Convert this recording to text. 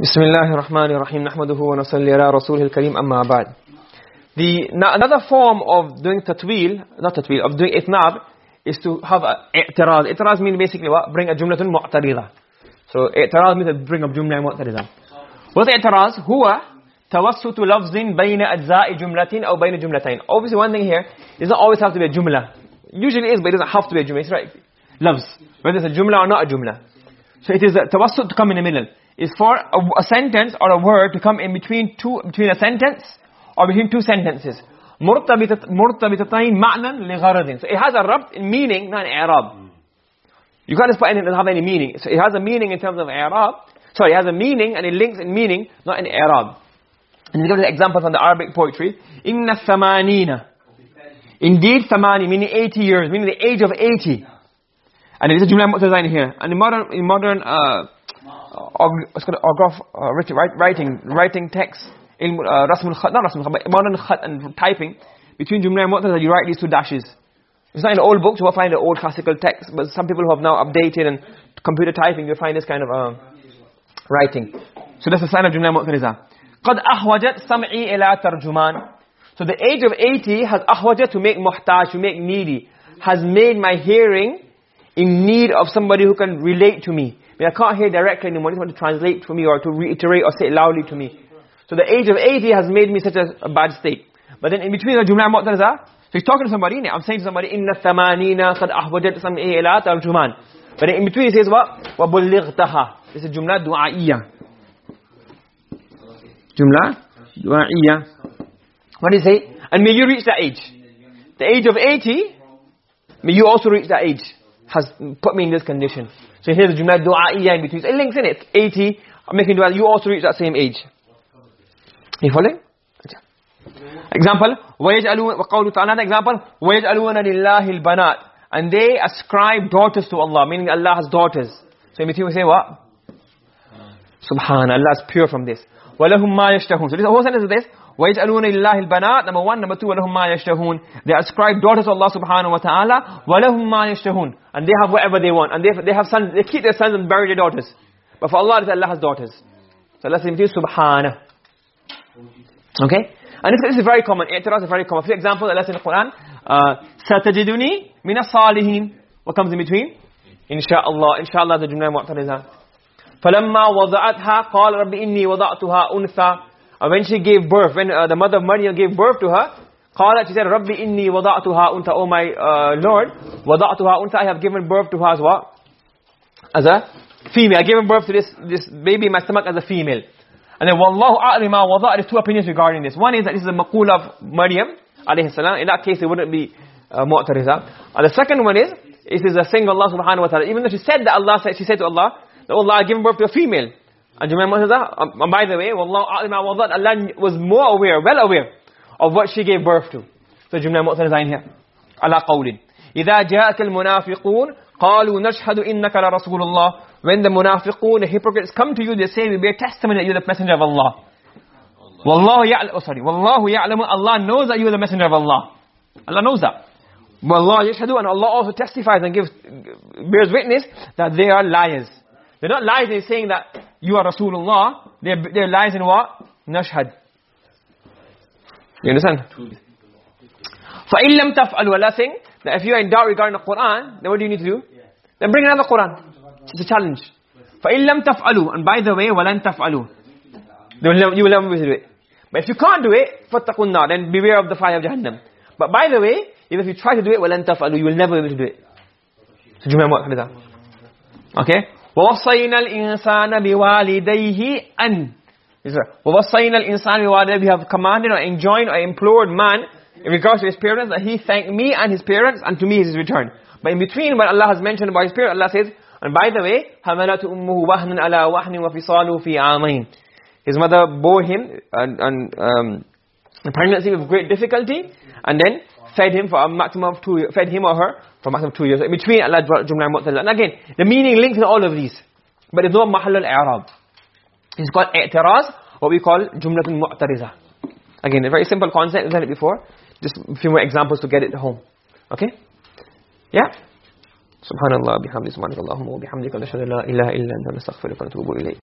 بسم الله الرحمن الرحيم نحمده ونصلي على رسوله الكريم أما بعد The another form of doing tatwil, not tatwil, of doing itnab is to have i'tiraz. I'tiraz means basically what? Bring a jumlatun mu'tarida. So i'tiraz means to bring a jumla mu'tarida. What's i'tiraz? Huwa توسط لفظ بين أجزاء جملة أو بين جملتين. Obviously one thing here, it doesn't always have to be a jumla. Usually it is, but it doesn't have to be a jumla. It's right. Lafz. Whether it's a jumla or not a jumla. So it is a tawassut to come in the middle. Is for a, a sentence or a word to come in between two, between a sentence or between two sentences. مرتبطتين معنى لغرض. So it has a rabt in meaning, not an i'rab. You can't just put anything that have any meaning. So it has a meaning in terms of i'rab. Sorry, it has a meaning and it links in meaning, not in i'rab. And you give the example from the Arabic poetry. Inna thamanina. Indeed, thamani, meaning 80 years, meaning the age of 80. And it is a Jumla Mu'tariza here. And in modern, in modern uh, what's called orgraph, uh, writing, writing text, in uh, Rasmul Khat, not Rasmul Khat, but modern Khat and typing, between Jumla and you write these two dashes. It's not in old books, you will find the old classical text, but some people who have now updated and computer typing, you find this kind of uh, writing. So that's a sign of Jumla Mu'tariza. Qad ahwajat sami ila tarjuman. So the age of 80 has ahwajat to make muhtaj, to make needy, has made my hearing in need of somebody who can relate to me. I mean, I can't hear directly anymore. I want to translate for me or to reiterate or say loudly to me. So the age of 80 has made me such a, a bad state. But then in between the jumla and mu'tariza, so he's talking to somebody, I'm saying to somebody, إِنَّ الثَّمَانِينَ قَدْ أَحْوَجَتْ سَمْئِهِ إِلَىٰ تَرْجُمَانِ But in between he says what? وَبُلِّغْتَهَا This is jumla du'a'iyya. Jumla du'a'iyya. What did he say? And may you reach that age. The age of 80, may you also reach that age Has put me in this condition. So here's the jumla du'a'iyya in between. It links in it. 80, I'm making dua, you also reach that same age. You following? Example, وَيَجْعَلُونَ وَقَوْلُ تَعَالَى Another example, وَيَجْعَلُونَ لِلَّهِ الْبَنَاتِ And they ascribe daughters to Allah, meaning Allah has daughters. So in between we say what? Subhanallah, Allah is pure from this. وَلَهُمْ مَا يَشْتَهُونَ So this whole sentence is this. وَيَجْعَلُونَ لِلَّهِ الْبَنَاتِ Number one. Number two, وَلَهُمْ مَا يَشْتَهُونَ They ascribe daughters of Allah subhanahu wa ta'ala. وَلَهُمْ مَا يَشْتَهُونَ And they have whatever they want. And they, they have sons. They keep their sons and bury their daughters. But for Allah, Allah has daughters. So Allah says, Subhanah. Okay? And this, this is very common. I'tiraz is very common. For example, Allah says in the Quran, سَتَجِدُنِي مِنَ الصَّالِحِينَ What comes in between? Insha'Allah. Insha'Allah, the Jumla Mu'tariza. فَلَمَّا وَضَعَتْهَا قَالَ رَبِّ إِنِّي وَضَعْتُهَا أُنْثَى And when she gave birth, when uh, the mother of Maryam gave birth to her, قالت, she said, رَبِّ إِنِّي وَضَعْتُهَا أُنْثَى Oh my uh, Lord, وَضَعْتُهَا أُنْثَى I have given birth to her as what? As a female. I given birth to this, this baby in my stomach as a female. And then, وَاللَّهُ أَعْلِمَا وَضَعَ There's two opinions regarding this. One is that this is a maqul of Maryam, alayhi salam. In that case, it wouldn't be uh, mu'tariza. And the second one is, it is a saying of Allah subhanahu wa ta'ala. Even though she said that Allah said, she said to Allah, that Allah had given birth to a female. And do you remember Huza? Um, and by the way, Wallahu a'lima wadat, Allah was more aware, well aware of what she gave birth to. So jumla mu'tariza in here. Ala qawlin. إِذَا جَاءَكَ الْمُنَافِقُونَ قَالُوا نَشْهَدُ إِنَّكَ لَرَسُولُ اللَّهِ When the munafiqun, the hypocrites come to you, they say, we bear testimony that you're the messenger of Allah. Wallahu ya'lamu, oh sorry, Wallahu ya'lamu, Allah knows that you're the messenger of Allah. Allah knows that. Wallahu yashhadu, and Allah also testifies and gives, bears witness that they are liars. They're not lies in saying that you are Rasulullah, they're, they're lies in what? Nashhad. You understand? فَإِن لَمْ تَفْعَلُوا Allah saying that if you are in doubt regarding the Quran, then what do you need to do? Then bring another Quran. It's a challenge. فَإِن لَمْ تَفْعَلُوا And by the way, وَلَن تَفْعَلُوا You will never be able to do it. But if you can't do it, فَاتَّقُوا النَّارِ Then beware of the fire of Jahannam. But by the way, even if you try to do it, وَلَن تَفْعَلُوا You will never be able to do it. So do you remember what Okay? وَوَصَّيْنَا الْإِنسَانَ بِوَالِدَيْهِ أَنْ وَوَصَّيْنَا الْإِنسَانَ بِوَالِدَيْهِ We have commanded or enjoined or implored man in regards to his parents that he thank me and his parents and to me is his return. But in between what Allah has mentioned about his parents, Allah says, and by the way, حَمَلَتُ أُمُّهُ وَحْنًا عَلَى وَحْنٍ وَفِصَالُهُ فِي عَامَيْنِ His mother bore him and, and um, pregnancy with great difficulty and then fed him for a maximum of two years, fed him or her for a maximum of two years. In between, Allah brought Jumla Mu'tazila. And again, the meaning linked in all of these. But there's no mahal al-i'rab. It's called i'tiraz, what we call Jumlatun Mu'tariza. Again, a very simple concept, we've done it before. Just a few more examples to get it home. Okay? Yeah? سبحان الله بحمده سبحانك اللهم وبحمدك نشهد لا اله الا انت نستغفرك ونتوب اليك